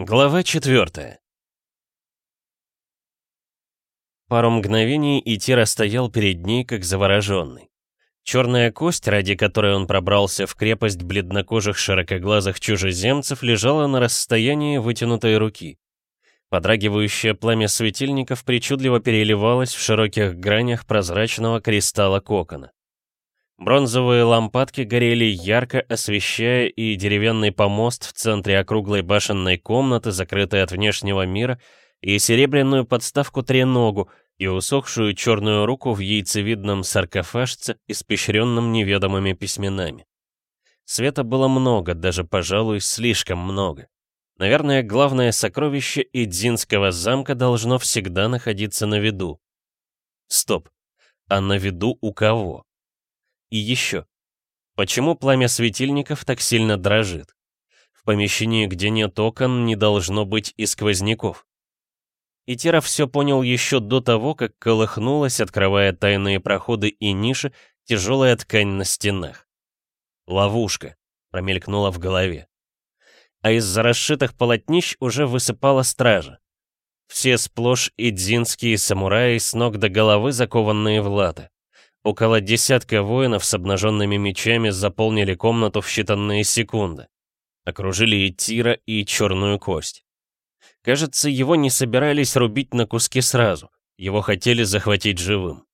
Глава 4 Пару мгновений Итира стоял перед ней, как завороженный. Черная кость, ради которой он пробрался в крепость бледнокожих широкоглазых чужеземцев, лежала на расстоянии вытянутой руки. Подрагивающее пламя светильников причудливо переливалось в широких гранях прозрачного кристалла кокона. Бронзовые лампадки горели ярко, освещая и деревянный помост в центре округлой башенной комнаты, закрытой от внешнего мира, и серебряную подставку треногу, и усохшую черную руку в яйцевидном саркофажце, испещренном неведомыми письменами. Света было много, даже, пожалуй, слишком много. Наверное, главное сокровище Идзинского замка должно всегда находиться на виду. Стоп. А на виду у кого? И еще. Почему пламя светильников так сильно дрожит? В помещении, где нет окон, не должно быть и сквозняков. И все понял еще до того, как колыхнулась, открывая тайные проходы и ниши, тяжелая ткань на стенах. «Ловушка», — промелькнула в голове. А из-за расшитых полотнищ уже высыпала стража. Все сплошь идзинские самураи с ног до головы, закованные в латы. Около десятка воинов с обнаженными мечами заполнили комнату в считанные секунды. Окружили и Тира, и черную кость. Кажется, его не собирались рубить на куски сразу. Его хотели захватить живым.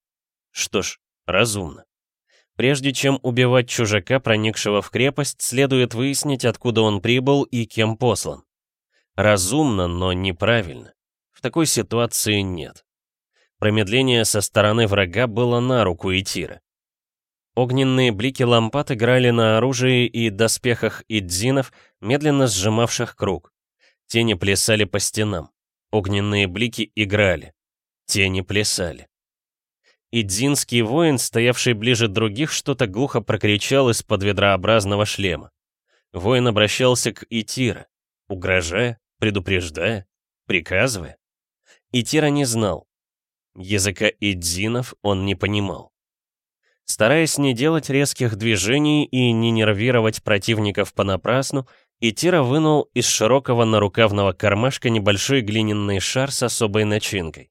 Что ж, разумно. Прежде чем убивать чужака, проникшего в крепость, следует выяснить, откуда он прибыл и кем послан. Разумно, но неправильно. В такой ситуации нет. Промедление со стороны врага было на руку Итира. Огненные блики лампад играли на оружии и доспехах идзинов, медленно сжимавших круг. Тени плясали по стенам. Огненные блики играли. Тени плясали. Идзинский воин, стоявший ближе других, что-то глухо прокричал из-под ведрообразного шлема. Воин обращался к Итира, угрожая, предупреждая, приказывая. Итира не знал. Языка идзинов он не понимал. Стараясь не делать резких движений и не нервировать противников понапрасну, Итира вынул из широкого нарукавного кармашка небольшой глиняный шар с особой начинкой.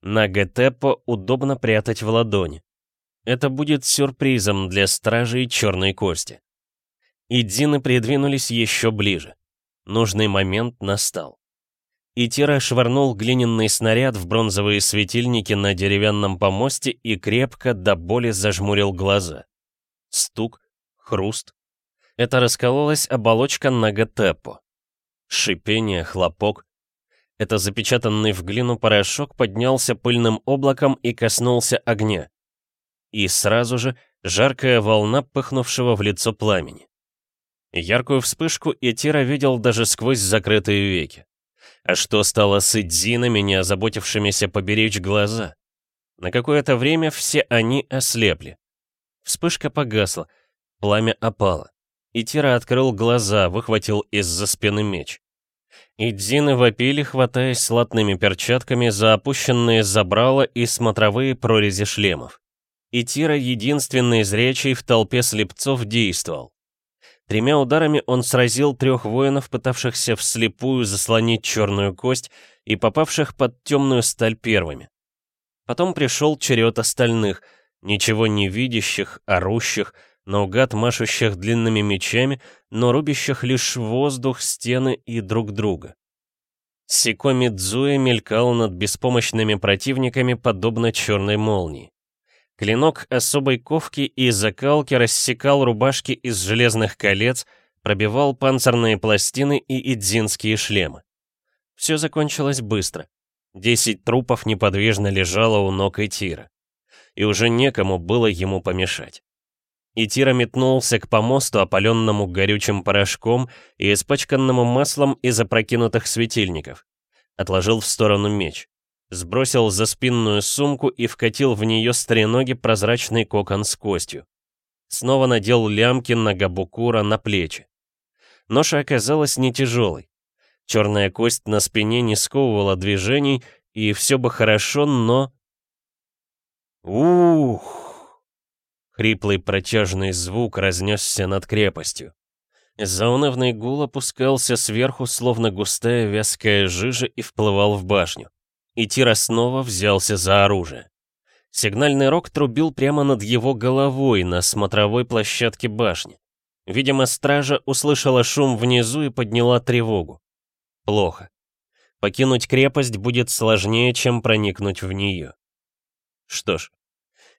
На Гетепо удобно прятать в ладони. Это будет сюрпризом для стражей черной кости. Идзины придвинулись еще ближе. Нужный момент настал. Итира швырнул глиняный снаряд в бронзовые светильники на деревянном помосте и крепко до боли зажмурил глаза. Стук, хруст, это раскололась оболочка Нагатепо. Шипение, хлопок. Это запечатанный в глину порошок поднялся пыльным облаком и коснулся огня. И сразу же жаркая волна пыхнувшего в лицо пламени. Яркую вспышку Этира видел даже сквозь закрытые веки. А что стало с Идзинами, не озаботившимися поберечь глаза? На какое-то время все они ослепли. Вспышка погасла, пламя опало. И Тира открыл глаза, выхватил из-за спины меч. И Дзины вопили, хватаясь латными перчатками за опущенные забрала и смотровые прорези шлемов. И Тира, единственный зрячий в толпе слепцов, действовал. Тремя ударами он сразил трех воинов, пытавшихся вслепую заслонить черную кость и попавших под темную сталь первыми. Потом пришел черед остальных, ничего не видящих, орущих, наугад машущих длинными мечами, но рубящих лишь воздух, стены и друг друга. Сикоми Дзуэ мелькал над беспомощными противниками, подобно черной молнии. Клинок особой ковки и закалки рассекал рубашки из железных колец, пробивал панцирные пластины и идзинские шлемы. Все закончилось быстро. Десять трупов неподвижно лежало у ног Этира. И уже некому было ему помешать. И Тира метнулся к помосту, опаленному горючим порошком и испачканному маслом из опрокинутых светильников. Отложил в сторону меч. Сбросил за спинную сумку и вкатил в нее с треноги прозрачный кокон с костью. Снова надел лямки на габукура на плечи. Ноша оказалась не тяжелой. Черная кость на спине не сковывала движений, и все бы хорошо, но... Ух! Хриплый протяжный звук разнесся над крепостью. Заунывный гул опускался сверху, словно густая вязкая жижа, и вплывал в башню. И Тира снова взялся за оружие. Сигнальный рог трубил прямо над его головой на смотровой площадке башни. Видимо, стража услышала шум внизу и подняла тревогу. Плохо. Покинуть крепость будет сложнее, чем проникнуть в нее. Что ж,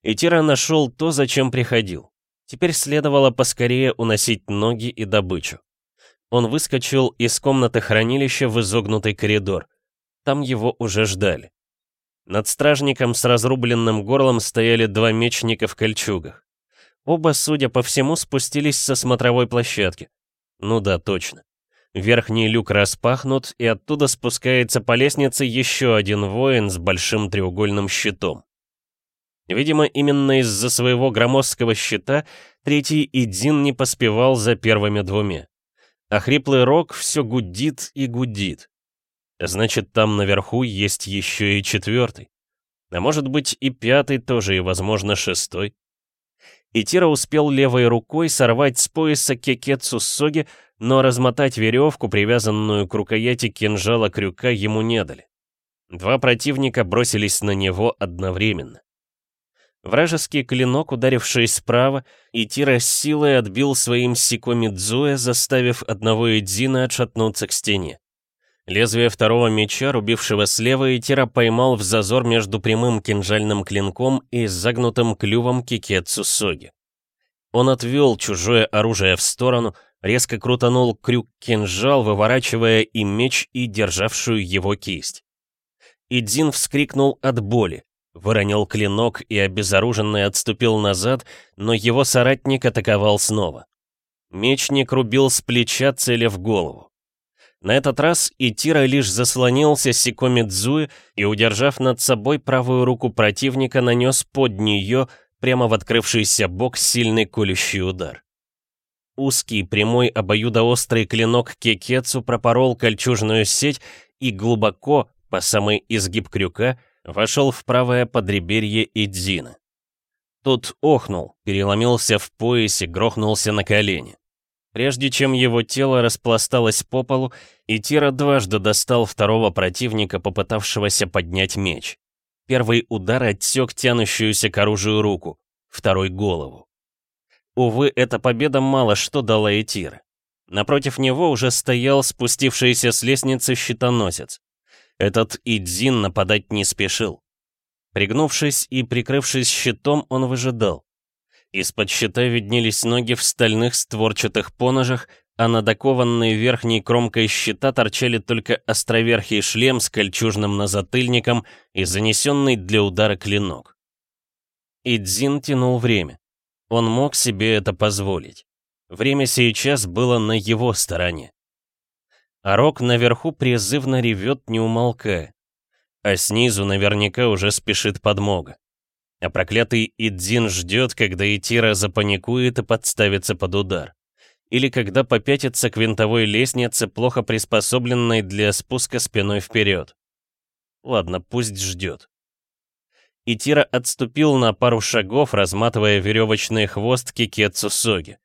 Итира нашел то, зачем приходил. Теперь следовало поскорее уносить ноги и добычу. Он выскочил из комнаты хранилища в изогнутый коридор. Там его уже ждали. Над стражником с разрубленным горлом стояли два мечника в кольчугах. Оба, судя по всему, спустились со смотровой площадки. Ну да, точно. Верхний люк распахнут, и оттуда спускается по лестнице еще один воин с большим треугольным щитом. Видимо, именно из-за своего громоздкого щита третий Идзин не поспевал за первыми двумя. А хриплый рог все гудит и гудит. Значит, там наверху есть еще и четвертый. А может быть и пятый тоже, и, возможно, шестой. Итира успел левой рукой сорвать с пояса кекетсу соги, но размотать веревку, привязанную к рукояти кинжала крюка, ему не дали. Два противника бросились на него одновременно. Вражеский клинок, ударивший справа, Итира с силой отбил своим сикомидзуэ, заставив одного Эдзина отшатнуться к стене. Лезвие второго меча, рубившего слева, Итира поймал в зазор между прямым кинжальным клинком и загнутым клювом кикетсу соги. Он отвел чужое оружие в сторону, резко крутанул крюк-кинжал, выворачивая и меч, и державшую его кисть. Идзин вскрикнул от боли, выронил клинок и обезоруженный отступил назад, но его соратник атаковал снова. Мечник рубил с плеча, целя в голову. На этот раз Итира лишь заслонился Сикомидзуи и, удержав над собой правую руку противника, нанес под нее, прямо в открывшийся бок, сильный колющий удар. Узкий, прямой, обоюдоострый клинок Кекецу пропорол кольчужную сеть и глубоко, по самый изгиб крюка, вошел в правое подреберье Идзина. Тот охнул, переломился в поясе, грохнулся на колени. Прежде чем его тело распласталось по полу, Итира дважды достал второго противника, попытавшегося поднять меч. Первый удар отсек тянущуюся к оружию руку, второй — голову. Увы, эта победа мало что дала Этира. Напротив него уже стоял спустившийся с лестницы щитоносец. Этот Идзин нападать не спешил. Пригнувшись и прикрывшись щитом, он выжидал. Из-под щита виднелись ноги в стальных створчатых поножах, а над окованной верхней кромкой щита торчали только островерхий шлем с кольчужным назатыльником и занесенный для удара клинок. Идзин тянул время. Он мог себе это позволить. Время сейчас было на его стороне. А рог наверху призывно ревет, не умолкая. А снизу наверняка уже спешит подмога. А проклятый Идзин ждет, когда Итира запаникует и подставится под удар. Или когда попятится к винтовой лестнице, плохо приспособленной для спуска спиной вперед. Ладно, пусть ждет. Итира отступил на пару шагов, разматывая веревочный хвост Кикетсу Соги.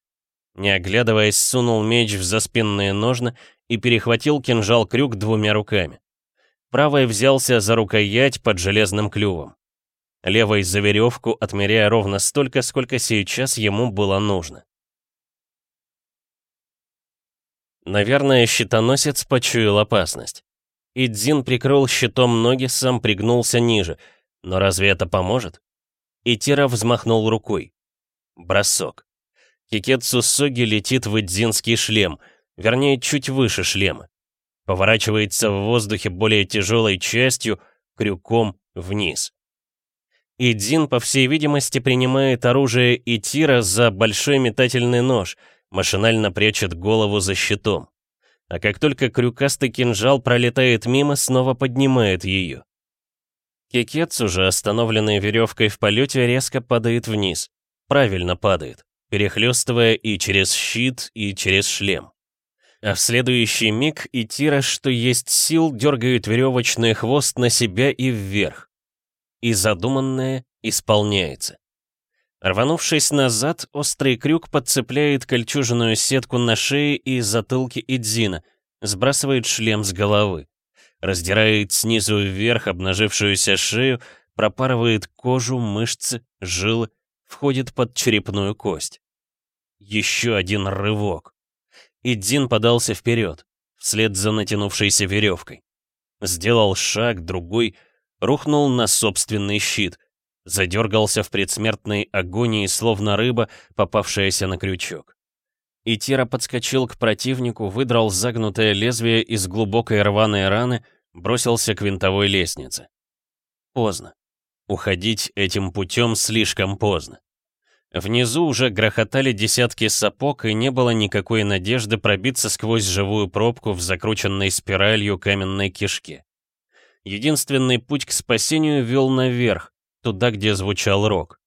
Не оглядываясь, сунул меч в заспинные ножны и перехватил кинжал-крюк двумя руками. Правой взялся за рукоять под железным клювом левой за веревку, отмеряя ровно столько, сколько сейчас ему было нужно. Наверное, щитоносец почуял опасность. Идзин прикрыл щитом ноги, сам пригнулся ниже. Но разве это поможет? Итира взмахнул рукой. Бросок. Кикетсу Соги летит в идзинский шлем, вернее, чуть выше шлема. Поворачивается в воздухе более тяжелой частью, крюком вниз и Дин, по всей видимости, принимает оружие и тира за большой метательный нож, машинально прячет голову за щитом. А как только крюкастый кинжал пролетает мимо, снова поднимает ее. Кикетс, уже остановленный веревкой в полете, резко падает вниз. Правильно падает, перехлестывая и через щит, и через шлем. А в следующий миг и Тира, что есть сил, дергает веревочный хвост на себя и вверх и задуманное исполняется. Рванувшись назад, острый крюк подцепляет кольчужную сетку на шее и затылке Идзина, сбрасывает шлем с головы. Раздирает снизу вверх обнажившуюся шею, пропарывает кожу, мышцы, жилы, входит под черепную кость. Еще один рывок. Идзин подался вперед, вслед за натянувшейся веревкой. Сделал шаг, другой, рухнул на собственный щит, задергался в предсмертной агонии, словно рыба, попавшаяся на крючок. И подскочил к противнику, выдрал загнутое лезвие из глубокой рваной раны, бросился к винтовой лестнице. Поздно. Уходить этим путем слишком поздно. Внизу уже грохотали десятки сапог, и не было никакой надежды пробиться сквозь живую пробку в закрученной спиралью каменной кишке. Единственный путь к спасению вел наверх, туда, где звучал рок.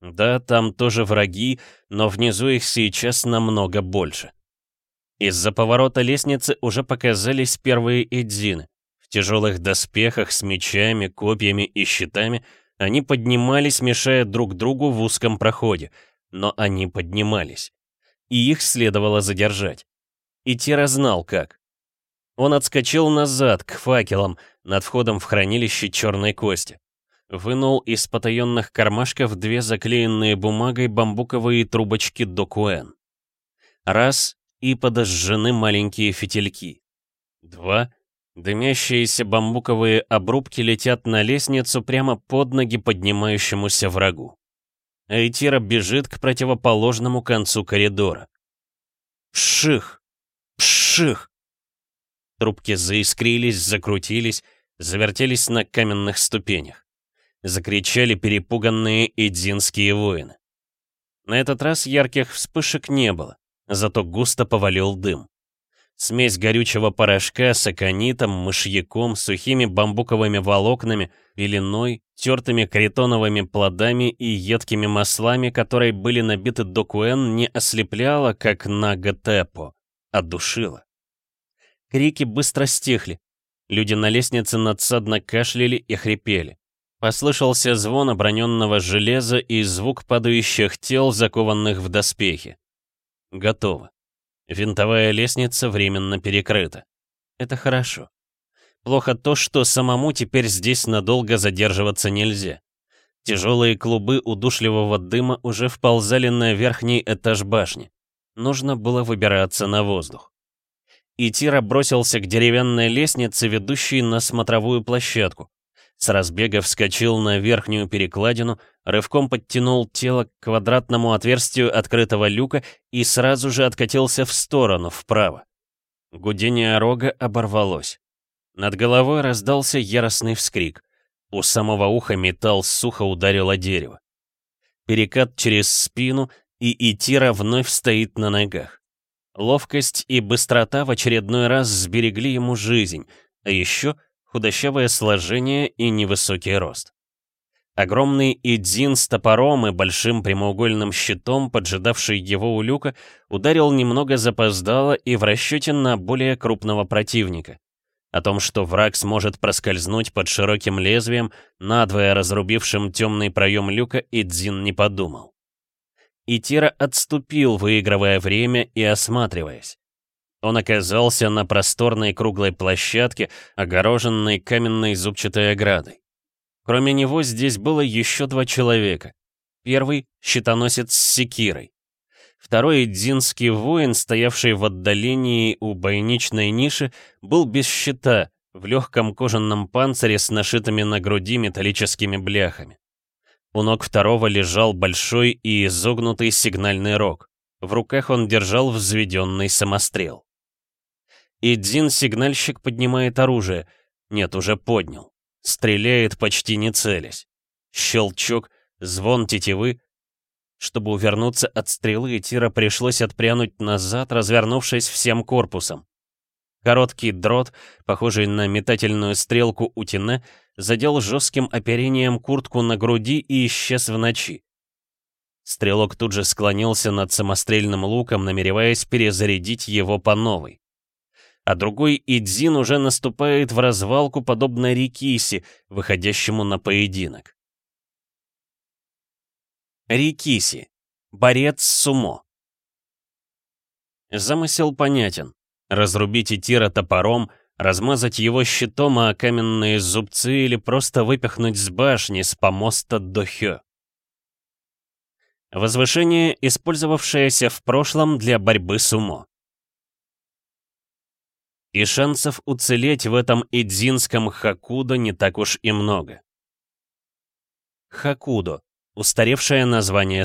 Да, там тоже враги, но внизу их сейчас намного больше. Из-за поворота лестницы уже показались первые эдзины. В тяжелых доспехах с мечами, копьями и щитами они поднимались, мешая друг другу в узком проходе, но они поднимались. И их следовало задержать. И Тира знал как. Он отскочил назад, к факелам, над входом в хранилище черной кости. Вынул из потаенных кармашков две заклеенные бумагой бамбуковые трубочки докуэн. Раз — и подожжены маленькие фитильки. Два — дымящиеся бамбуковые обрубки летят на лестницу прямо под ноги поднимающемуся врагу. Айтира бежит к противоположному концу коридора. Пших! Пших! Трубки заискрились, закрутились, завертелись на каменных ступенях. Закричали перепуганные эдзинские воины. На этот раз ярких вспышек не было, зато густо повалил дым. Смесь горючего порошка с аконитом, мышьяком, сухими бамбуковыми волокнами, пеленой, тертыми каритоновыми плодами и едкими маслами, которые были набиты докуэн, не ослепляла, как на Гатепо, а душила. Крики быстро стихли. Люди на лестнице надсадно кашляли и хрипели. Послышался звон оброненного железа и звук падающих тел, закованных в доспехи. Готово. Винтовая лестница временно перекрыта. Это хорошо. Плохо то, что самому теперь здесь надолго задерживаться нельзя. Тяжелые клубы удушливого дыма уже вползали на верхний этаж башни. Нужно было выбираться на воздух и Тира бросился к деревянной лестнице, ведущей на смотровую площадку. С разбега вскочил на верхнюю перекладину, рывком подтянул тело к квадратному отверстию открытого люка и сразу же откатился в сторону, вправо. Гудение рога оборвалось. Над головой раздался яростный вскрик. У самого уха металл сухо ударил о дерево. Перекат через спину, и Итира вновь стоит на ногах. Ловкость и быстрота в очередной раз сберегли ему жизнь, а еще худощавое сложение и невысокий рост. Огромный Идзин с топором и большим прямоугольным щитом, поджидавший его у люка, ударил немного запоздало и в расчете на более крупного противника. О том, что враг сможет проскользнуть под широким лезвием, надвое разрубившим темный проем люка, Идзин не подумал и Тира отступил, выигрывая время и осматриваясь. Он оказался на просторной круглой площадке, огороженной каменной зубчатой оградой. Кроме него здесь было еще два человека. Первый — щитоносец с секирой. Второй — дзинский воин, стоявший в отдалении у бойничной ниши, был без щита, в легком кожаном панцире с нашитыми на груди металлическими бляхами. У ног второго лежал большой и изогнутый сигнальный рог. В руках он держал взведенный самострел. Идзин-сигнальщик поднимает оружие. Нет, уже поднял. Стреляет почти не целясь. Щелчок, звон тетивы. Чтобы увернуться от стрелы, Тира пришлось отпрянуть назад, развернувшись всем корпусом. Короткий дрот, похожий на метательную стрелку утина, задел жестким оперением куртку на груди и исчез в ночи. Стрелок тут же склонился над самострельным луком, намереваясь перезарядить его по новой. А другой Идзин уже наступает в развалку, подобно Рикиси, выходящему на поединок. Рикиси. Борец сумо. Замысел понятен. Разрубить Итира топором, размазать его щитом о каменные зубцы или просто выпихнуть с башни, с помоста до хё. Возвышение, использовавшееся в прошлом для борьбы с умо. И шансов уцелеть в этом идзинском хакудо не так уж и много. Хакудо — устаревшее название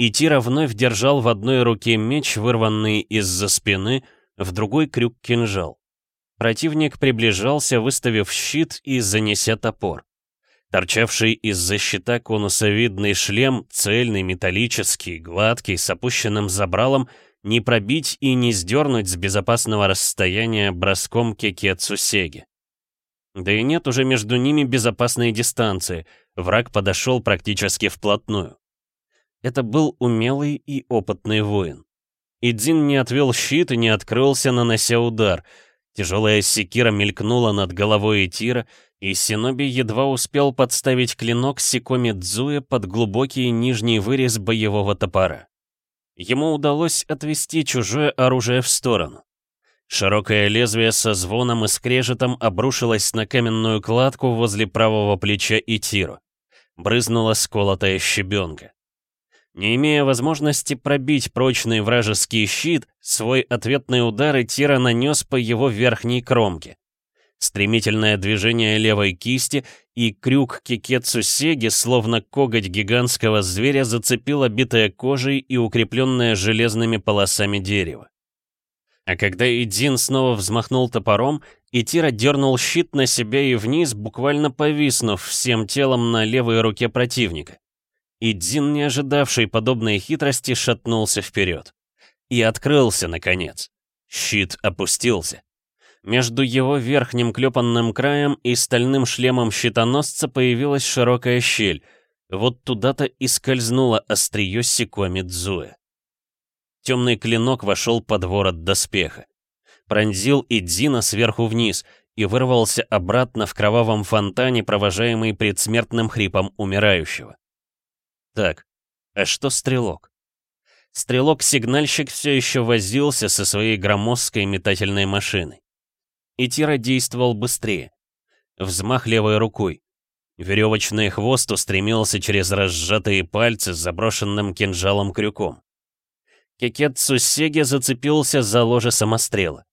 сумо. Итира вновь держал в одной руке меч, вырванный из-за спины, в другой крюк кинжал. Противник приближался, выставив щит и занеся топор. Торчавший из-за щита конусовидный шлем, цельный, металлический, гладкий, с опущенным забралом, не пробить и не сдернуть с безопасного расстояния броском кекетсу сеги. Да и нет уже между ними безопасной дистанции, враг подошел практически вплотную. Это был умелый и опытный воин. Идзин не отвел щит и не открылся, нанося удар. Тяжелая секира мелькнула над головой Итира, и Синоби едва успел подставить клинок Сикоми Дзуя под глубокий нижний вырез боевого топора. Ему удалось отвести чужое оружие в сторону. Широкое лезвие со звоном и скрежетом обрушилось на каменную кладку возле правого плеча Итиру. Брызнула сколотая щебенка. Не имея возможности пробить прочный вражеский щит, свой ответный удар Итира нанес по его верхней кромке. Стремительное движение левой кисти и крюк Кикетсу Сеги, словно коготь гигантского зверя, зацепило битое кожей и укрепленное железными полосами дерево. А когда Идзин снова взмахнул топором, Итира дернул щит на себя и вниз, буквально повиснув всем телом на левой руке противника. Идзин, не ожидавший подобной хитрости, шатнулся вперед. И открылся, наконец. Щит опустился. Между его верхним клепанным краем и стальным шлемом щитоносца появилась широкая щель. Вот туда-то и скользнуло острие Сикоми Дзуэ. Темный клинок вошел под ворот доспеха. Пронзил Идзина сверху вниз и вырвался обратно в кровавом фонтане, провожаемый предсмертным хрипом умирающего. Так, а что стрелок? Стрелок-сигнальщик все еще возился со своей громоздкой метательной машиной. И Тира действовал быстрее. Взмах левой рукой. Веревочный хвост устремился через разжатые пальцы с заброшенным кинжалом-крюком. Кекет Сусеги зацепился за ложе самострела.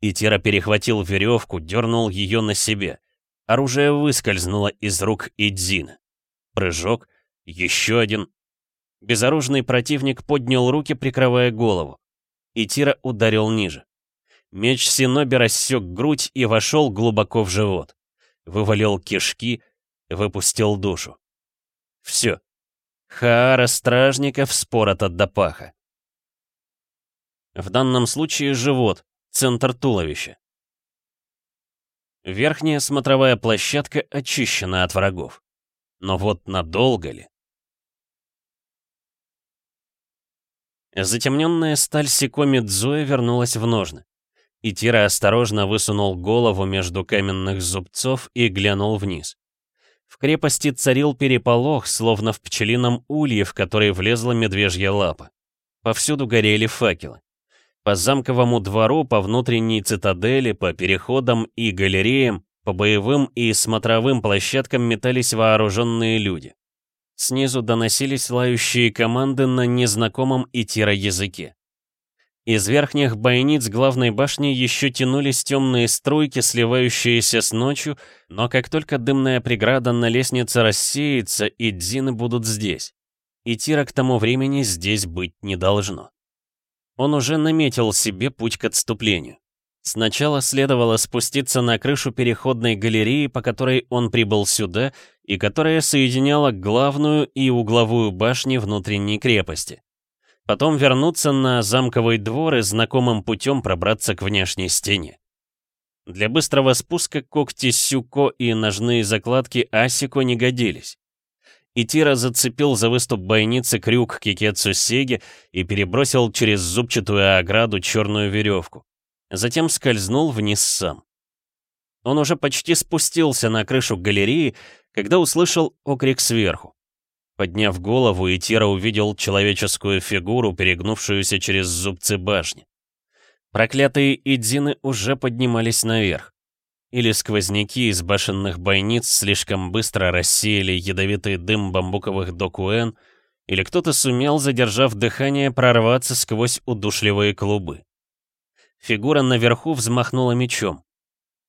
И Тира перехватил веревку, дернул ее на себе. Оружие выскользнуло из рук Идзина. Прыжок, еще один. Безоружный противник поднял руки, прикрывая голову. И Тира ударил ниже. Меч Синоби рассек грудь и вошел глубоко в живот. Вывалил кишки, выпустил душу. Все. Хаара стражников спорот от допаха. В данном случае живот, центр туловища. Верхняя смотровая площадка очищена от врагов. Но вот надолго ли? Затемненная сталь Сикоми Дзуэ вернулась в ножны. И Тира осторожно высунул голову между каменных зубцов и глянул вниз. В крепости царил переполох, словно в пчелином улье, в который влезла медвежья лапа. Повсюду горели факелы. По замковому двору, по внутренней цитадели, по переходам и галереям, по боевым и смотровым площадкам метались вооруженные люди. Снизу доносились лающие команды на незнакомом итира языке. Из верхних бойниц главной башни еще тянулись темные струйки, сливающиеся с ночью, но как только дымная преграда на лестнице рассеется, и дзины будут здесь. И Тира к тому времени здесь быть не должно. Он уже наметил себе путь к отступлению. Сначала следовало спуститься на крышу переходной галереи, по которой он прибыл сюда, и которая соединяла главную и угловую башни внутренней крепости. Потом вернуться на замковый двор и знакомым путем пробраться к внешней стене. Для быстрого спуска когти Сюко и ножные закладки Асико не годились. Итира зацепил за выступ бойницы крюк Кикетсу Сеги и перебросил через зубчатую ограду черную веревку затем скользнул вниз сам. Он уже почти спустился на крышу галереи, когда услышал окрик сверху. Подняв голову, Итира увидел человеческую фигуру, перегнувшуюся через зубцы башни. Проклятые идзины уже поднимались наверх. Или сквозняки из башенных бойниц слишком быстро рассеяли ядовитый дым бамбуковых докуэн, или кто-то сумел, задержав дыхание, прорваться сквозь удушливые клубы. Фигура наверху взмахнула мечом.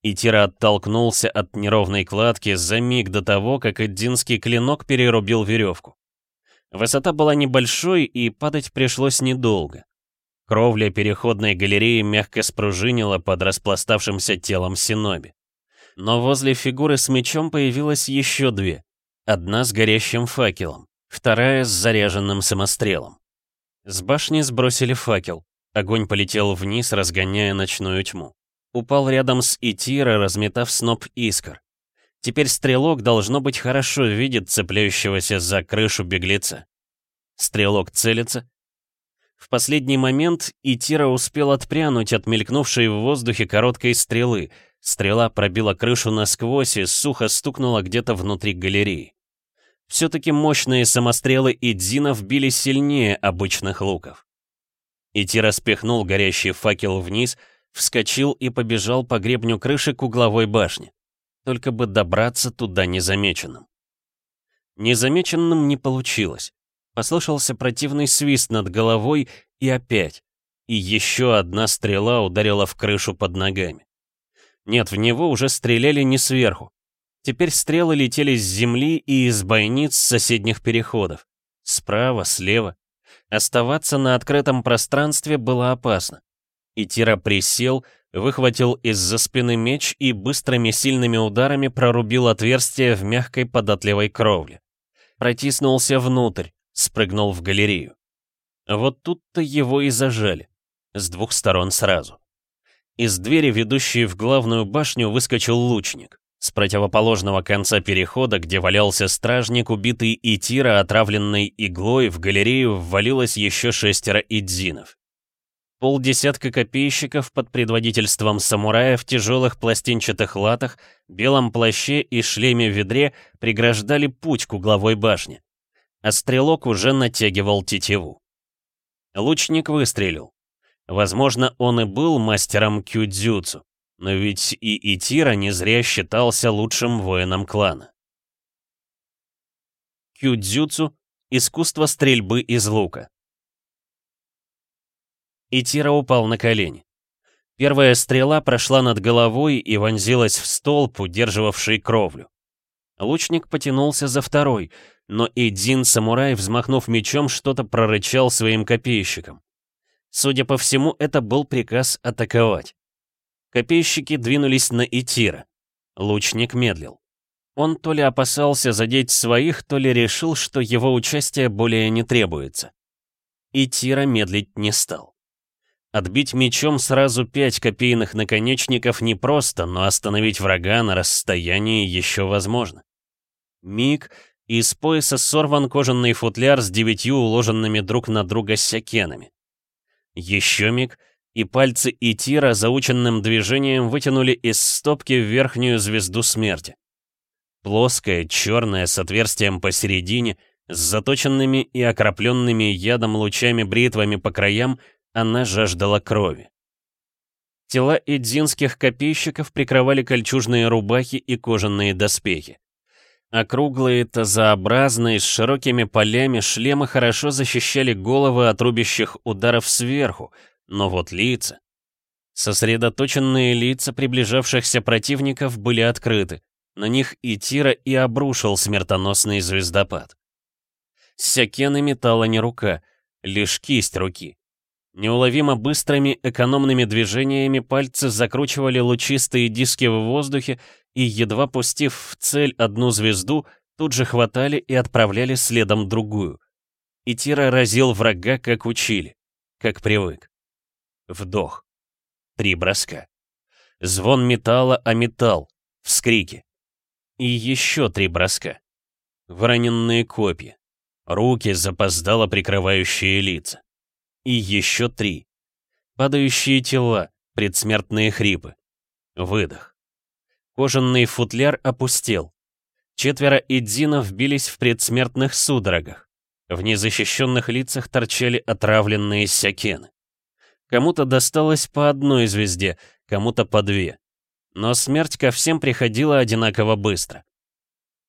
Итира оттолкнулся от неровной кладки за миг до того, как Эддинский клинок перерубил веревку. Высота была небольшой, и падать пришлось недолго. Кровля переходной галереи мягко спружинила под распластавшимся телом Синоби. Но возле фигуры с мечом появилось еще две. Одна с горящим факелом, вторая с заряженным самострелом. С башни сбросили факел. Огонь полетел вниз, разгоняя ночную тьму упал рядом с Итира, разметав сноп искр. Теперь стрелок, должно быть, хорошо видит цепляющегося за крышу беглеца. Стрелок целится. В последний момент Итира успел отпрянуть от мелькнувшей в воздухе короткой стрелы. Стрела пробила крышу насквозь и сухо стукнула где-то внутри галереи. Все-таки мощные самострелы Идзинов били сильнее обычных луков. Итира спихнул горящий факел вниз — Вскочил и побежал по гребню крыши к угловой башне. Только бы добраться туда незамеченным. Незамеченным не получилось. Послышался противный свист над головой и опять. И еще одна стрела ударила в крышу под ногами. Нет, в него уже стреляли не сверху. Теперь стрелы летели с земли и из бойниц соседних переходов. Справа, слева. Оставаться на открытом пространстве было опасно. И Тира присел, выхватил из-за спины меч и быстрыми сильными ударами прорубил отверстие в мягкой податливой кровле. Протиснулся внутрь, спрыгнул в галерею. Вот тут-то его и зажали. С двух сторон сразу. Из двери, ведущей в главную башню, выскочил лучник. С противоположного конца перехода, где валялся стражник, убитый Итира, отравленной иглой, в галерею ввалилось еще шестеро идзинов. Полдесятка копейщиков под предводительством самурая в тяжелых пластинчатых латах, белом плаще и шлеме-ведре преграждали путь к угловой башне. А стрелок уже натягивал тетиву. Лучник выстрелил. Возможно, он и был мастером кюдзюцу, но ведь и Итира не зря считался лучшим воином клана. Кюдзюцу — искусство стрельбы из лука и Тира упал на колени. Первая стрела прошла над головой и вонзилась в столб, удерживавший кровлю. Лучник потянулся за второй, но Эдин-самурай, взмахнув мечом, что-то прорычал своим копейщикам. Судя по всему, это был приказ атаковать. Копейщики двинулись на Итира. Лучник медлил. Он то ли опасался задеть своих, то ли решил, что его участие более не требуется. Итира медлить не стал. Отбить мечом сразу пять копейных наконечников непросто, но остановить врага на расстоянии еще возможно. Миг, и из пояса сорван кожаный футляр с девятью уложенными друг на друга сякенами. Еще миг, и пальцы Итира заученным движением вытянули из стопки верхнюю звезду смерти. Плоская, черная, с отверстием посередине, с заточенными и окропленными ядом лучами-бритвами по краям — она жаждала крови. Тела эдзинских копейщиков прикрывали кольчужные рубахи и кожаные доспехи. Округлые, тазообразные, с широкими полями шлемы хорошо защищали головы от рубящих ударов сверху, но вот лица... Сосредоточенные лица приближавшихся противников были открыты. На них и Тира и обрушил смертоносный звездопад. Сякены металла не рука, лишь кисть руки. Неуловимо быстрыми экономными движениями пальцы закручивали лучистые диски в воздухе и, едва пустив в цель одну звезду, тут же хватали и отправляли следом другую. И Тира разил врага, как учили, как привык. Вдох. Три броска. Звон металла о металл. Вскрики. И еще три броска. Вороненные копья. Руки, запоздало прикрывающие лица. И еще три. Падающие тела, предсмертные хрипы. Выдох. Кожаный футляр опустел. Четверо идзинов бились в предсмертных судорогах. В незащищенных лицах торчали отравленные сякены. Кому-то досталось по одной звезде, кому-то по две. Но смерть ко всем приходила одинаково быстро.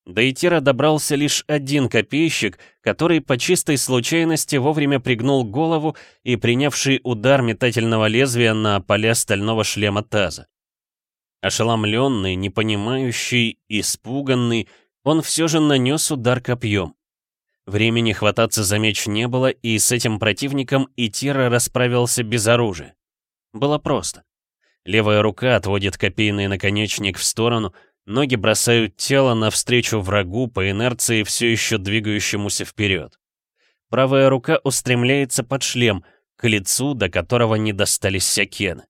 До Итира добрался лишь один копейщик, который по чистой случайности вовремя пригнул голову и принявший удар метательного лезвия на поля стального шлема таза. Ошеломленный, непонимающий, испуганный, он все же нанес удар копьем. Времени хвататься за меч не было, и с этим противником Итира расправился без оружия. Было просто. Левая рука отводит копейный наконечник в сторону, ноги бросают тело навстречу врагу по инерции все еще двигающемуся вперед. Правая рука устремляется под шлем, к лицу, до которого не достались сякены.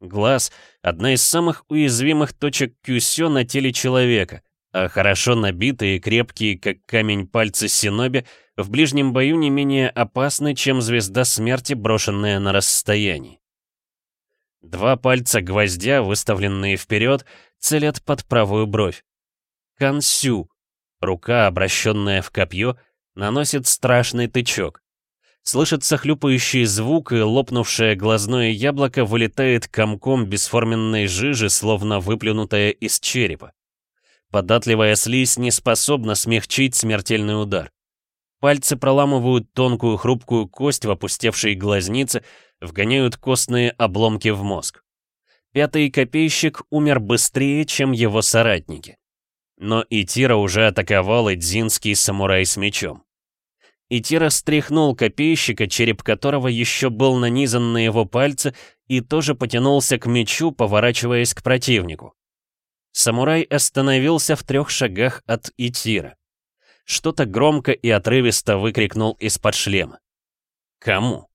Глаз — одна из самых уязвимых точек кюсё на теле человека, а хорошо набитые крепкие, как камень пальцы Синоби, в ближнем бою не менее опасны, чем звезда смерти, брошенная на расстоянии. Два пальца гвоздя, выставленные вперед, целят под правую бровь. Кансю, рука, обращенная в копье, наносит страшный тычок. Слышится хлюпающий звук, и лопнувшее глазное яблоко вылетает комком бесформенной жижи, словно выплюнутая из черепа. Податливая слизь не способна смягчить смертельный удар. Пальцы проламывают тонкую хрупкую кость в опустевшей глазнице, вгоняют костные обломки в мозг. Пятый копейщик умер быстрее, чем его соратники. Но Итира уже атаковал Эдзинский самурай с мечом. Итира стряхнул копейщика, череп которого еще был нанизан на его пальцы, и тоже потянулся к мечу, поворачиваясь к противнику. Самурай остановился в трех шагах от Итира. Что-то громко и отрывисто выкрикнул из-под шлема. Кому?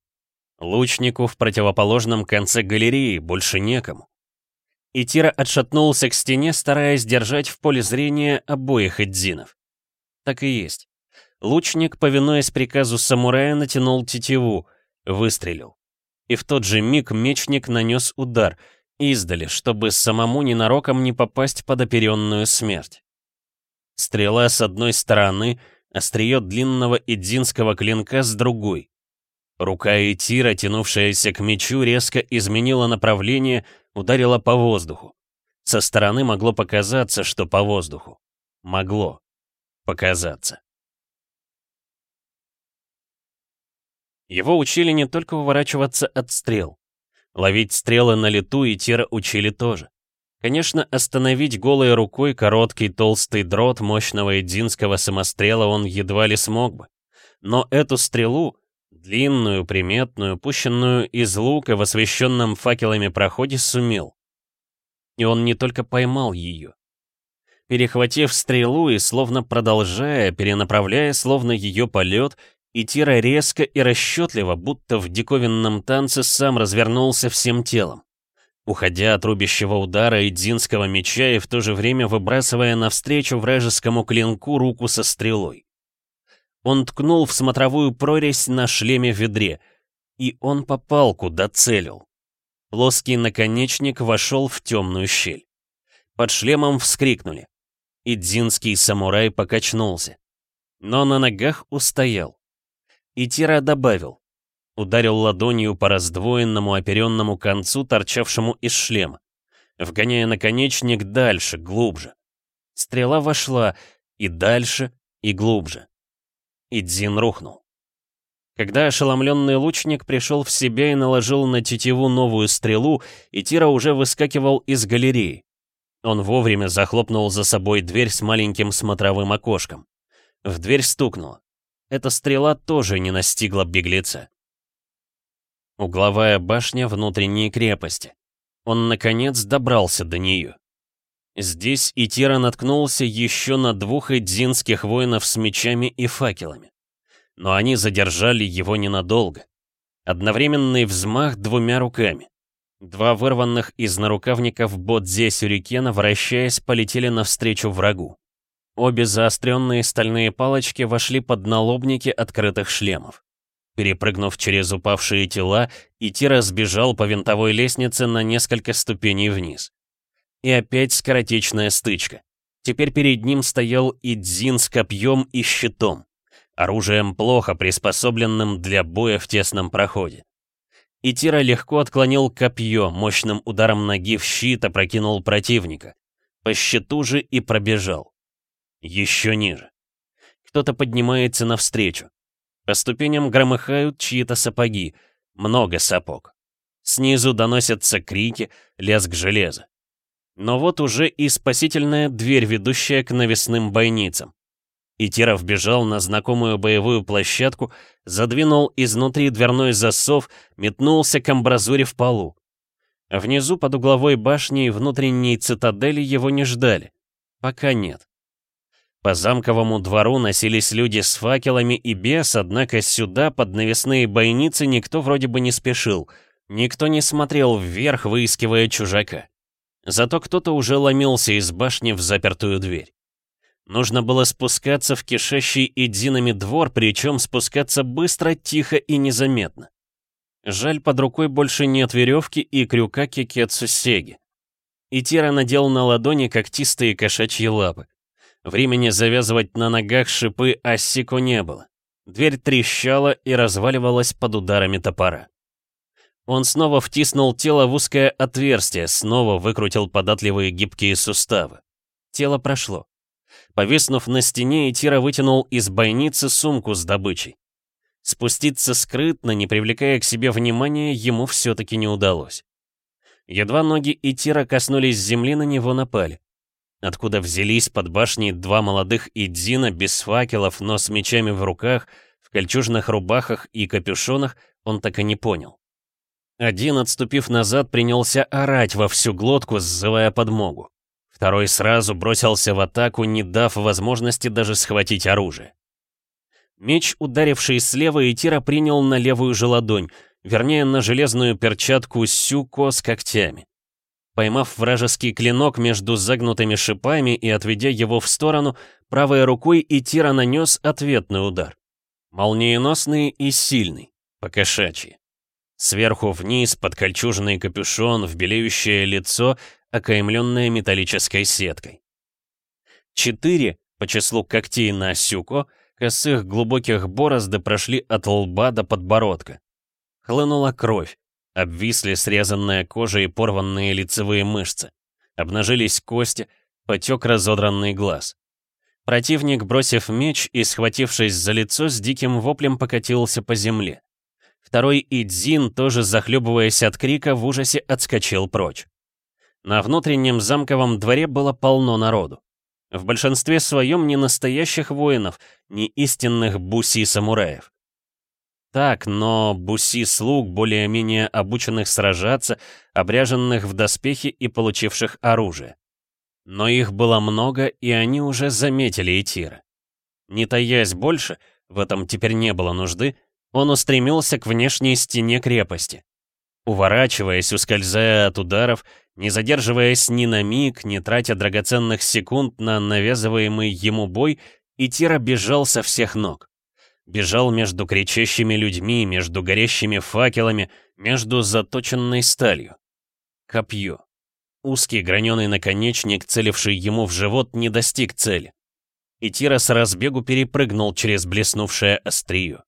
Лучнику в противоположном конце галереи, больше некому. Итира отшатнулся к стене, стараясь держать в поле зрения обоих Эдзинов. Так и есть. Лучник, повинуясь приказу самурая, натянул тетиву, выстрелил. И в тот же миг мечник нанес удар — Издали, чтобы самому ненароком не попасть под оперенную смерть. Стрела с одной стороны, острие длинного идзинского клинка с другой. Рука Этира, тянувшаяся к мечу, резко изменила направление, ударила по воздуху. Со стороны могло показаться, что по воздуху. Могло показаться. Его учили не только уворачиваться от стрел. Ловить стрелы на лету и Тира учили тоже. Конечно, остановить голой рукой короткий толстый дрот мощного эдинского самострела он едва ли смог бы. Но эту стрелу, длинную, приметную, пущенную из лука в освещенном факелами проходе, сумел. И он не только поймал ее. Перехватив стрелу и словно продолжая, перенаправляя словно ее полет, и Тира резко и расчетливо, будто в диковинном танце, сам развернулся всем телом. Уходя от рубящего удара Идзинского меча и в то же время выбрасывая навстречу вражескому клинку руку со стрелой. Он ткнул в смотровую прорезь на шлеме-ведре, и он попал, куда целил. Плоский наконечник вошел в темную щель. Под шлемом вскрикнули. Идзинский самурай покачнулся. Но на ногах устоял. И Тира добавил. Ударил ладонью по раздвоенному оперенному концу, торчавшему из шлема, вгоняя наконечник дальше, глубже. Стрела вошла и дальше, и глубже. И Дзин рухнул. Когда ошеломленный лучник пришел в себя и наложил на тетиву новую стрелу, и Тира уже выскакивал из галереи. Он вовремя захлопнул за собой дверь с маленьким смотровым окошком. В дверь стукнуло эта стрела тоже не настигла беглеца. Угловая башня внутренней крепости. Он, наконец, добрался до нее. Здесь Итира наткнулся еще на двух эдзинских воинов с мечами и факелами. Но они задержали его ненадолго. Одновременный взмах двумя руками. Два вырванных из нарукавников Бодзе Сюрикена, вращаясь, полетели навстречу врагу. Обе заостренные стальные палочки вошли под налобники открытых шлемов. Перепрыгнув через упавшие тела, Итира сбежал по винтовой лестнице на несколько ступеней вниз. И опять скоротечная стычка. Теперь перед ним стоял Идзин с копьем и щитом, оружием плохо приспособленным для боя в тесном проходе. Итира легко отклонил копье, мощным ударом ноги в щит опрокинул противника. По щиту же и пробежал. Еще ниже. Кто-то поднимается навстречу. По ступеням громыхают чьи-то сапоги. Много сапог. Снизу доносятся крики, лязг железа. Но вот уже и спасительная дверь, ведущая к навесным бойницам. И бежал на знакомую боевую площадку, задвинул изнутри дверной засов, метнулся к амбразуре в полу. внизу под угловой башней внутренней цитадели его не ждали. Пока нет. По замковому двору носились люди с факелами и без, однако сюда, под навесные бойницы, никто вроде бы не спешил. Никто не смотрел вверх, выискивая чужака. Зато кто-то уже ломился из башни в запертую дверь. Нужно было спускаться в кишащий Эдзинами двор, причем спускаться быстро, тихо и незаметно. Жаль, под рукой больше нет веревки и крюка кикетсу сеги. Итира надел на ладони когтистые кошачьи лапы. Времени завязывать на ногах шипы Ассико не было. Дверь трещала и разваливалась под ударами топора. Он снова втиснул тело в узкое отверстие, снова выкрутил податливые гибкие суставы. Тело прошло. Повиснув на стене, Итира вытянул из бойницы сумку с добычей. Спуститься скрытно, не привлекая к себе внимания, ему все-таки не удалось. Едва ноги Итира коснулись земли, на него напали. Откуда взялись под башней два молодых Идзина без факелов, но с мечами в руках, в кольчужных рубахах и капюшонах, он так и не понял. Один, отступив назад, принялся орать во всю глотку, сзывая подмогу. Второй сразу бросился в атаку, не дав возможности даже схватить оружие. Меч, ударивший слева, Итира принял на левую же ладонь, вернее, на железную перчатку Сюко с когтями. Поймав вражеский клинок между загнутыми шипами и отведя его в сторону, правой рукой Итира нанес ответный удар. Молниеносный и сильный, покошачий. Сверху вниз, под кольчужный капюшон, в белеющее лицо окаймленная металлической сеткой. Четыре, по числу когтей на Сюко, косых глубоких борозды прошли от лба до подбородка. Хлынула кровь, обвисли срезанная кожа и порванные лицевые мышцы. Обнажились кости, потек разодранный глаз. Противник, бросив меч и схватившись за лицо, с диким воплем покатился по земле. Второй Идзин, тоже захлебываясь от крика, в ужасе отскочил прочь. На внутреннем замковом дворе было полно народу. В большинстве своем не настоящих воинов, не истинных буси-самураев. Так, но буси-слуг, более-менее обученных сражаться, обряженных в доспехи и получивших оружие. Но их было много, и они уже заметили Итира. Не таясь больше, в этом теперь не было нужды, он устремился к внешней стене крепости. Уворачиваясь, ускользая от ударов, не задерживаясь ни на миг, не тратя драгоценных секунд на навязываемый ему бой, Итира бежал со всех ног. Бежал между кричащими людьми, между горящими факелами, между заточенной сталью. Копье. Узкий граненый наконечник, целивший ему в живот, не достиг цели. Итира с разбегу перепрыгнул через блеснувшее острие.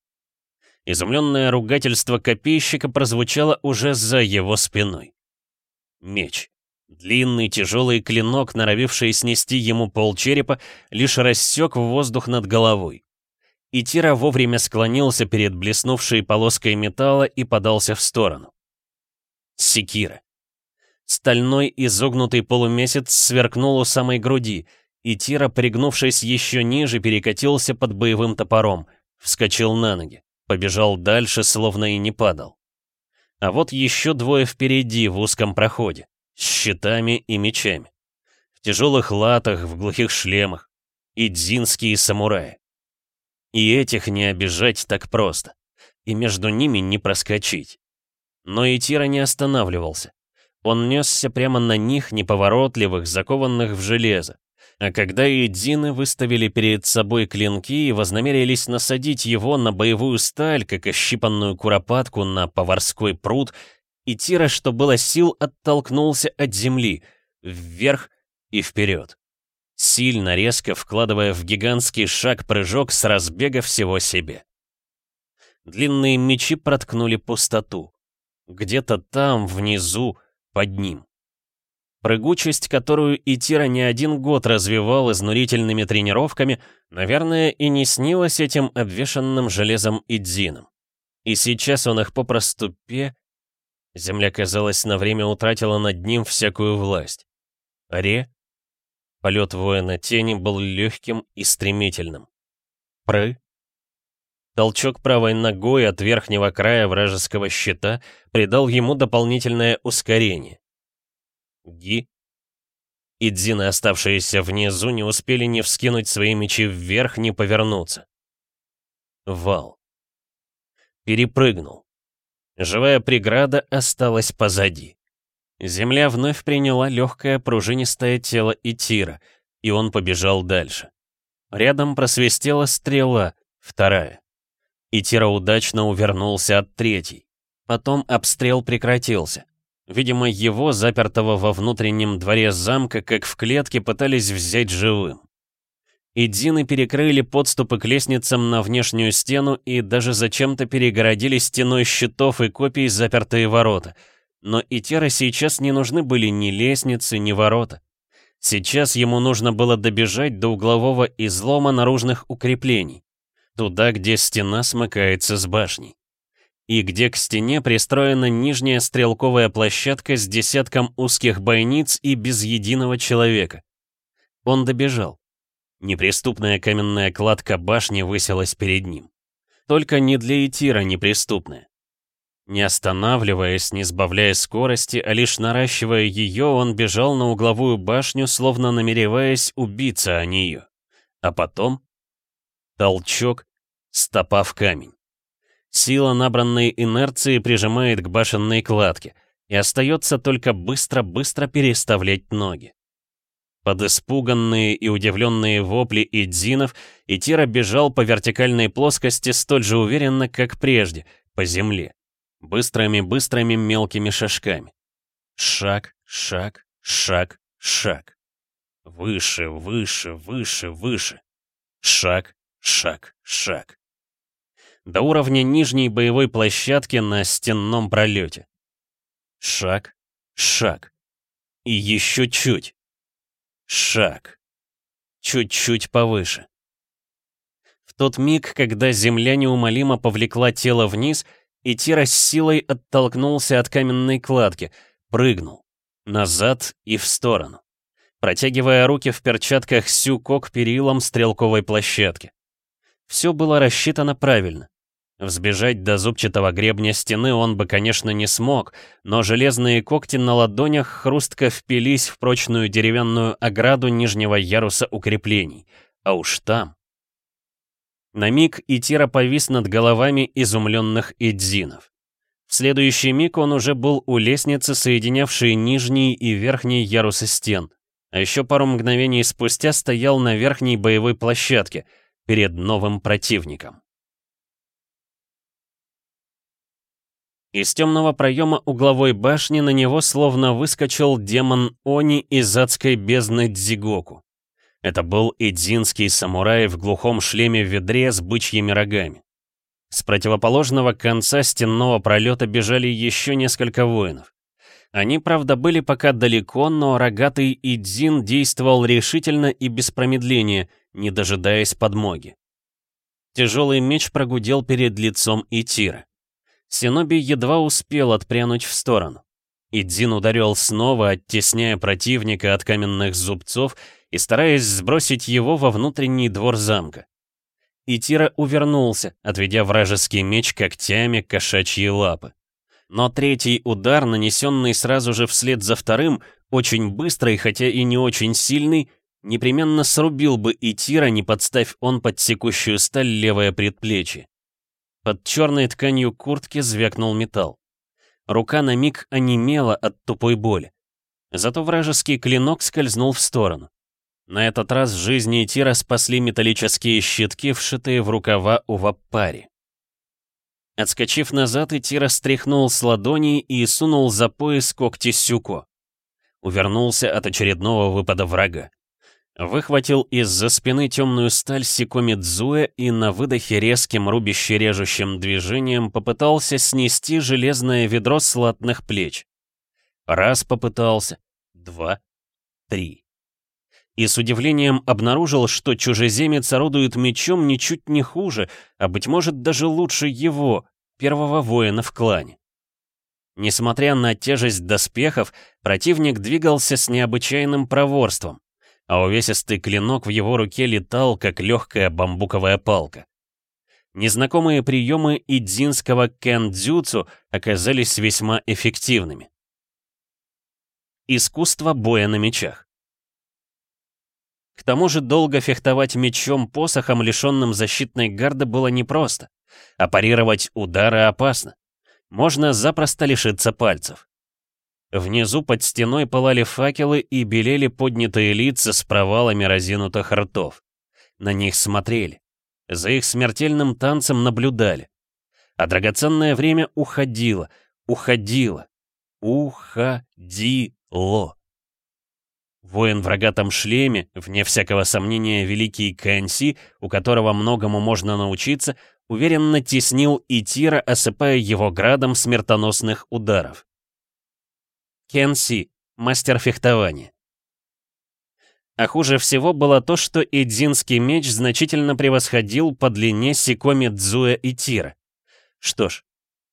Изумленное ругательство копейщика прозвучало уже за его спиной. Меч. Длинный тяжелый клинок, норовивший снести ему полчерепа, лишь рассек воздух над головой. И Тира вовремя склонился перед блеснувшей полоской металла и подался в сторону. Секира. Стальной изогнутый полумесяц сверкнул у самой груди, и Тира, пригнувшись еще ниже, перекатился под боевым топором, вскочил на ноги, побежал дальше, словно и не падал. А вот еще двое впереди в узком проходе, с щитами и мечами. В тяжелых латах, в глухих шлемах. И дзинские самураи. И этих не обижать так просто. И между ними не проскочить. Но и Тира не останавливался. Он несся прямо на них, неповоротливых, закованных в железо. А когда Эдзины выставили перед собой клинки и вознамерились насадить его на боевую сталь, как ощипанную куропатку на поварской пруд, и Тира, что было сил, оттолкнулся от земли, вверх и вперед. Сильно, резко вкладывая в гигантский шаг прыжок с разбега всего себе. Длинные мечи проткнули пустоту. Где-то там, внизу, под ним. Прыгучесть, которую Итира не один год развивал изнурительными тренировками, наверное, и не снилась этим обвешанным железом Идзином. И сейчас он их попросту пе... Земля, казалось, на время утратила над ним всякую власть. Ре Полет воина тени был легким и стремительным. Пры. Толчок правой ногой от верхнего края вражеского щита придал ему дополнительное ускорение. Ги. И дзины, оставшиеся внизу, не успели ни вскинуть свои мечи вверх, ни повернуться. Вал. Перепрыгнул. Живая преграда осталась позади. Земля вновь приняла легкое пружинистое тело Итира, и он побежал дальше. Рядом просвистела стрела, вторая. Итира удачно увернулся от третьей. Потом обстрел прекратился. Видимо, его, запертого во внутреннем дворе замка, как в клетке, пытались взять живым. Идзины перекрыли подступы к лестницам на внешнюю стену и даже зачем-то перегородили стеной щитов и копий запертые ворота — но Итера сейчас не нужны были ни лестницы, ни ворота. Сейчас ему нужно было добежать до углового излома наружных укреплений, туда, где стена смыкается с башней. И где к стене пристроена нижняя стрелковая площадка с десятком узких бойниц и без единого человека. Он добежал. Неприступная каменная кладка башни высилась перед ним. Только не для Итира неприступная. Не останавливаясь, не сбавляя скорости, а лишь наращивая ее, он бежал на угловую башню, словно намереваясь убиться о нее. А потом... Толчок, стопа в камень. Сила набранной инерции прижимает к башенной кладке, и остается только быстро-быстро переставлять ноги. Под испуганные и удивленные вопли Идзинов Итира бежал по вертикальной плоскости столь же уверенно, как прежде, по земле. Быстрыми-быстрыми мелкими шажками. Шаг, шаг, шаг, шаг. Выше, выше, выше, выше. Шаг, шаг, шаг. До уровня нижней боевой площадки на стенном пролете. Шаг, шаг. И еще чуть. Шаг. Чуть-чуть повыше. В тот миг, когда земля неумолимо повлекла тело вниз, и Тира с силой оттолкнулся от каменной кладки, прыгнул. Назад и в сторону. Протягивая руки в перчатках Сюко к перилам стрелковой площадки. Все было рассчитано правильно. Взбежать до зубчатого гребня стены он бы, конечно, не смог, но железные когти на ладонях хрустко впились в прочную деревянную ограду нижнего яруса укреплений. А уж там... На миг Итира повис над головами изумленных идзинов. В следующий миг он уже был у лестницы, соединявшей нижний и верхний ярусы стен, а еще пару мгновений спустя стоял на верхней боевой площадке, перед новым противником. Из темного проема угловой башни на него словно выскочил демон Они из адской бездны Дзигоку. Это был эдзинский самурай в глухом шлеме-ведре с бычьими рогами. С противоположного конца стенного пролета бежали еще несколько воинов. Они, правда, были пока далеко, но рогатый Идзин действовал решительно и без промедления, не дожидаясь подмоги. Тяжелый меч прогудел перед лицом Итира. Синоби едва успел отпрянуть в сторону. Идзин ударил снова, оттесняя противника от каменных зубцов и стараясь сбросить его во внутренний двор замка. Итира увернулся, отведя вражеский меч когтями кошачьи лапы. Но третий удар, нанесенный сразу же вслед за вторым, очень быстрый, хотя и не очень сильный, непременно срубил бы Итира, не подставь он под секущую сталь левое предплечье. Под черной тканью куртки звякнул металл. Рука на миг онемела от тупой боли. Зато вражеский клинок скользнул в сторону. На этот раз жизни Тира спасли металлические щитки, вшитые в рукава у ваппари. Отскочив назад, Итира стряхнул с ладони и сунул за пояс когти Сюко. Увернулся от очередного выпада врага. Выхватил из-за спины темную сталь Сикоми Дзуэ и на выдохе резким рубяще-режущим движением попытался снести железное ведро с латных плеч. Раз попытался, два, три. И с удивлением обнаружил, что чужеземец орудует мечом ничуть не хуже, а, быть может, даже лучше его, первого воина в клане. Несмотря на тяжесть доспехов, противник двигался с необычайным проворством, а увесистый клинок в его руке летал, как легкая бамбуковая палка. Незнакомые приемы идзинского кэндзюцу оказались весьма эффективными. Искусство боя на мечах. К тому же долго фехтовать мечом-посохом, лишенным защитной гарды, было непросто, а парировать удары опасно можно запросто лишиться пальцев. Внизу под стеной пылали факелы и белели поднятые лица с провалами разинутых ртов. На них смотрели. За их смертельным танцем наблюдали. А драгоценное время уходило, уходило, уходило. Воин в рогатом шлеме, вне всякого сомнения великий Кэнси, у которого многому можно научиться, уверенно теснил Итира, осыпая его градом смертоносных ударов. Кенси, мастер фехтования. А хуже всего было то, что Эдзинский меч значительно превосходил по длине Сикоми Дзуя и Тира. Что ж,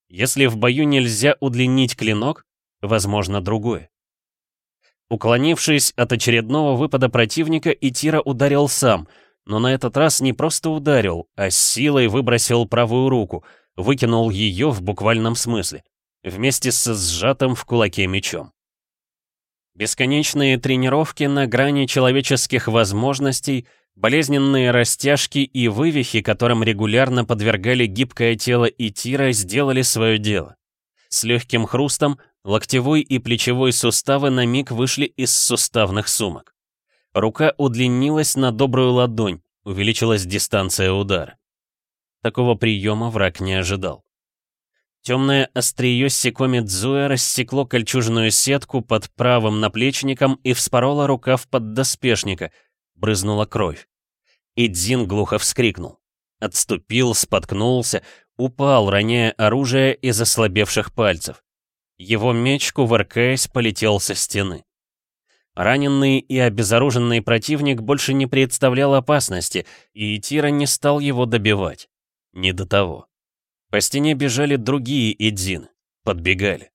если в бою нельзя удлинить клинок, возможно другое. Уклонившись от очередного выпада противника, Итира ударил сам — но на этот раз не просто ударил, а с силой выбросил правую руку, выкинул ее в буквальном смысле, вместе с сжатым в кулаке мечом. Бесконечные тренировки на грани человеческих возможностей, болезненные растяжки и вывихи, которым регулярно подвергали гибкое тело и тира, сделали свое дело. С легким хрустом локтевой и плечевой суставы на миг вышли из суставных сумок. Рука удлинилась на добрую ладонь, увеличилась дистанция удара. Такого приема враг не ожидал. Темное острие Секоми Дзуя рассекло кольчужную сетку под правым наплечником и вспороло рукав поддоспешника, брызнула кровь. Идзин глухо вскрикнул. Отступил, споткнулся, упал, роняя оружие из ослабевших пальцев. Его меч, кувыркаясь, полетел со стены. Раненый и обезоруженный противник больше не представлял опасности, и Тира не стал его добивать. Не до того. По стене бежали другие идзины, подбегали.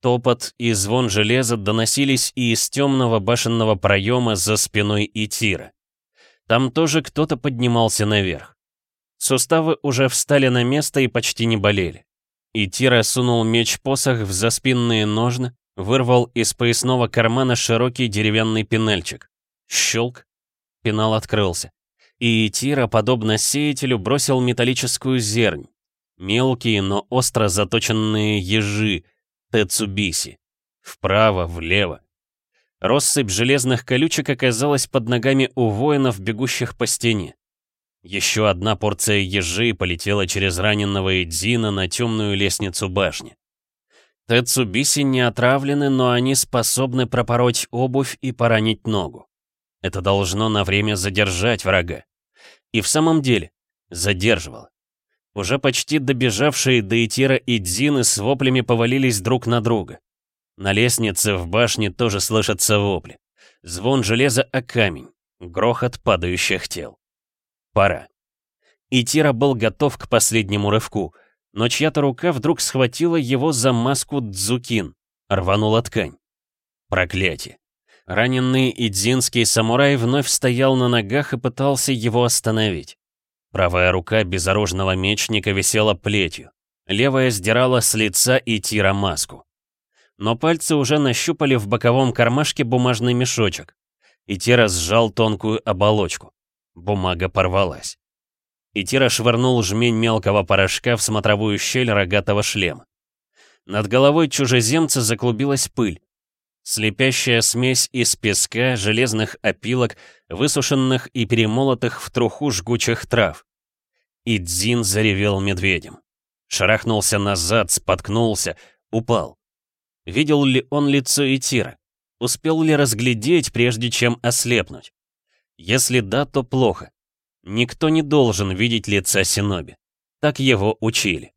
Топот и звон железа доносились и из темного башенного проема за спиной Итира. Там тоже кто-то поднимался наверх. Суставы уже встали на место и почти не болели. Итира сунул меч-посох в заспинные ножны, Вырвал из поясного кармана широкий деревянный пенальчик. Щелк. Пенал открылся. И Тира, подобно сеятелю, бросил металлическую зернь. Мелкие, но остро заточенные ежи, Тецубиси. Вправо, влево. Россыпь железных колючек оказалась под ногами у воинов, бегущих по стене. Еще одна порция ежей полетела через раненого Эдзина на темную лестницу башни. Тецубиси не отравлены, но они способны пропороть обувь и поранить ногу. Это должно на время задержать врага. И в самом деле, задерживало. Уже почти добежавшие до Итира и Дзины с воплями повалились друг на друга. На лестнице в башне тоже слышатся вопли. Звон железа о камень, грохот падающих тел. Пора. Итира был готов к последнему рывку — но чья-то рука вдруг схватила его за маску дзукин, рванула ткань. Проклятие. Раненый идзинский самурай вновь стоял на ногах и пытался его остановить. Правая рука безоружного мечника висела плетью, левая сдирала с лица и тира маску. Но пальцы уже нащупали в боковом кармашке бумажный мешочек. И Тира сжал тонкую оболочку. Бумага порвалась и Тира швырнул жмень мелкого порошка в смотровую щель рогатого шлема. Над головой чужеземца заклубилась пыль. Слепящая смесь из песка, железных опилок, высушенных и перемолотых в труху жгучих трав. И Дзин заревел медведем. Шарахнулся назад, споткнулся, упал. Видел ли он лицо Итира? Успел ли разглядеть, прежде чем ослепнуть? Если да, то плохо. Никто не должен видеть лица Синоби. Так его учили.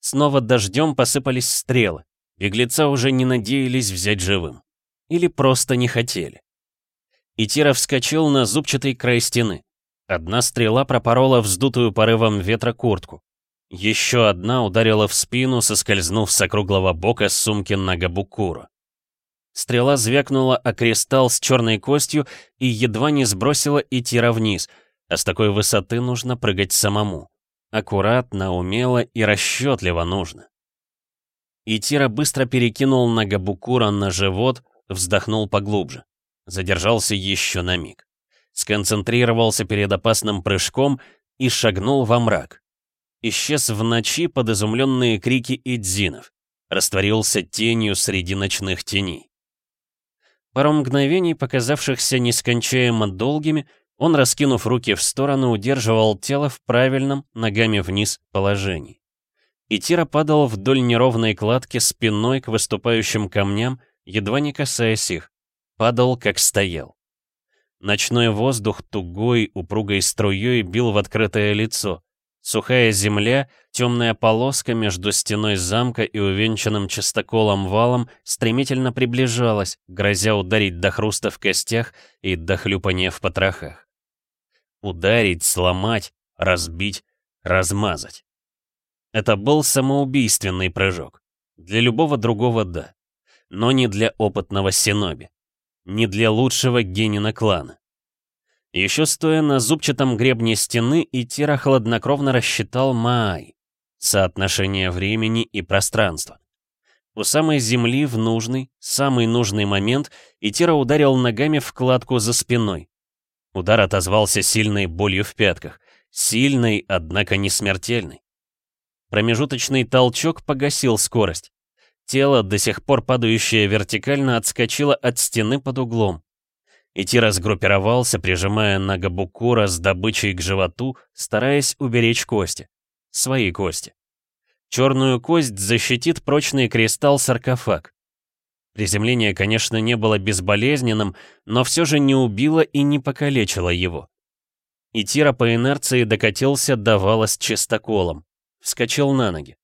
Снова дождем посыпались стрелы. Беглеца уже не надеялись взять живым. Или просто не хотели. И Тира вскочил на зубчатый край стены. Одна стрела пропорола вздутую порывом ветра куртку. Еще одна ударила в спину, соскользнув с округлого бока сумки Нагабукура. Стрела звякнула о кристалл с черной костью и едва не сбросила Итира вниз, а с такой высоты нужно прыгать самому. Аккуратно, умело и расчетливо нужно. Итира быстро перекинул Нагабукура на живот, вздохнул поглубже. Задержался еще на миг. Сконцентрировался перед опасным прыжком и шагнул во мрак. Исчез в ночи под изумленные крики идзинов. Растворился тенью среди ночных теней. Пару мгновений, показавшихся нескончаемо долгими, он, раскинув руки в сторону, удерживал тело в правильном, ногами вниз, положении. И Тира падал вдоль неровной кладки спиной к выступающим камням, едва не касаясь их. Падал, как стоял. Ночной воздух тугой, упругой струей бил в открытое лицо. Сухая земля, темная полоска между стеной замка и увенчанным частоколом валом стремительно приближалась, грозя ударить до хруста в костях и до хлюпания в потрохах. Ударить, сломать, разбить, размазать. Это был самоубийственный прыжок. Для любого другого — да. Но не для опытного синоби. Не для лучшего генина клана. Еще стоя на зубчатом гребне стены, Итира хладнокровно рассчитал Маай, соотношение времени и пространства. У самой земли в нужный, самый нужный момент Итира ударил ногами в кладку за спиной. Удар отозвался сильной болью в пятках. Сильной, однако не смертельной. Промежуточный толчок погасил скорость. Тело, до сих пор падающее вертикально, отскочило от стены под углом. Ити сгруппировался, прижимая Нагабукура с добычей к животу, стараясь уберечь кости. Свои кости. Черную кость защитит прочный кристалл-саркофаг. Приземление, конечно, не было безболезненным, но все же не убило и не покалечило его. Итира по инерции докатился до вала с чистоколом. Вскочил на ноги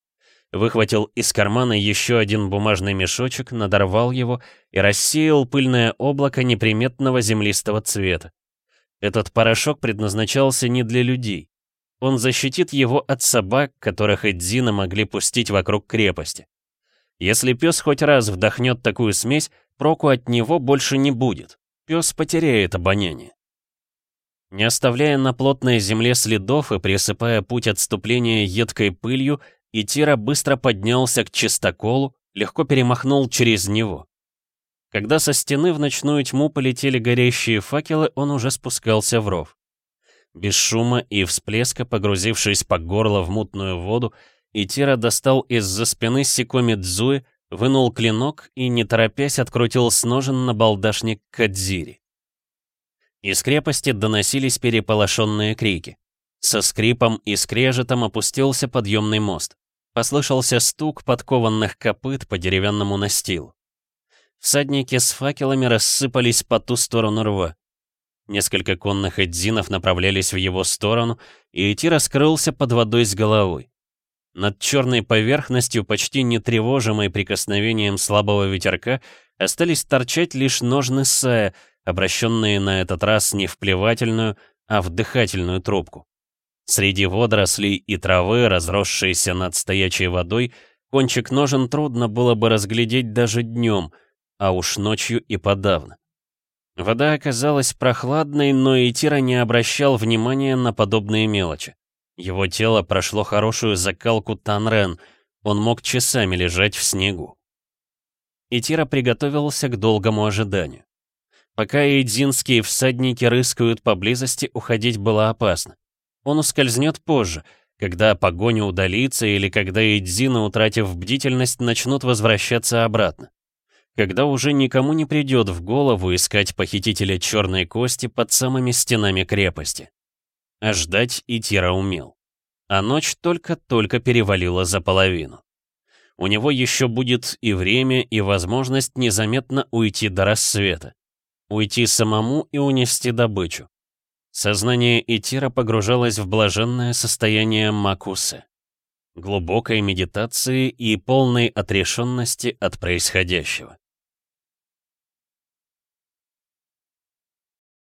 выхватил из кармана еще один бумажный мешочек, надорвал его и рассеял пыльное облако неприметного землистого цвета. Этот порошок предназначался не для людей. Он защитит его от собак, которых Эдзина могли пустить вокруг крепости. Если пес хоть раз вдохнет такую смесь, проку от него больше не будет. Пес потеряет обоняние. Не оставляя на плотной земле следов и присыпая путь отступления едкой пылью, и Тира быстро поднялся к чистоколу, легко перемахнул через него. Когда со стены в ночную тьму полетели горящие факелы, он уже спускался в ров. Без шума и всплеска, погрузившись по горло в мутную воду, Итира достал из-за спины Сикоми Дзуи, вынул клинок и, не торопясь, открутил с ножен на балдашник Кадзири. Из крепости доносились переполошенные крики. Со скрипом и скрежетом опустился подъемный мост. Послышался стук подкованных копыт по деревянному настилу. Всадники с факелами рассыпались по ту сторону рва. Несколько конных эдзинов направлялись в его сторону, и идти раскрылся под водой с головой. Над черной поверхностью, почти не тревожимой прикосновением слабого ветерка, остались торчать лишь ножны сая, обращенные на этот раз не в плевательную, а в дыхательную трубку. Среди водорослей и травы, разросшейся над стоячей водой, кончик ножен трудно было бы разглядеть даже днем, а уж ночью и подавно. Вода оказалась прохладной, но Итира не обращал внимания на подобные мелочи. Его тело прошло хорошую закалку Танрен, он мог часами лежать в снегу. Итира приготовился к долгому ожиданию. Пока эйдзинские всадники рыскают поблизости, уходить было опасно. Он ускользнет позже, когда погоня удалится или когда Эдзина, утратив бдительность, начнут возвращаться обратно. Когда уже никому не придет в голову искать похитителя черной кости под самыми стенами крепости. А ждать Итира умел. А ночь только-только перевалила за половину. У него еще будет и время, и возможность незаметно уйти до рассвета. уйти самому и унести добычу. Сознание Итира погружалось в блаженное состояние Макусы, глубокой медитации и полной отрешенности от происходящего.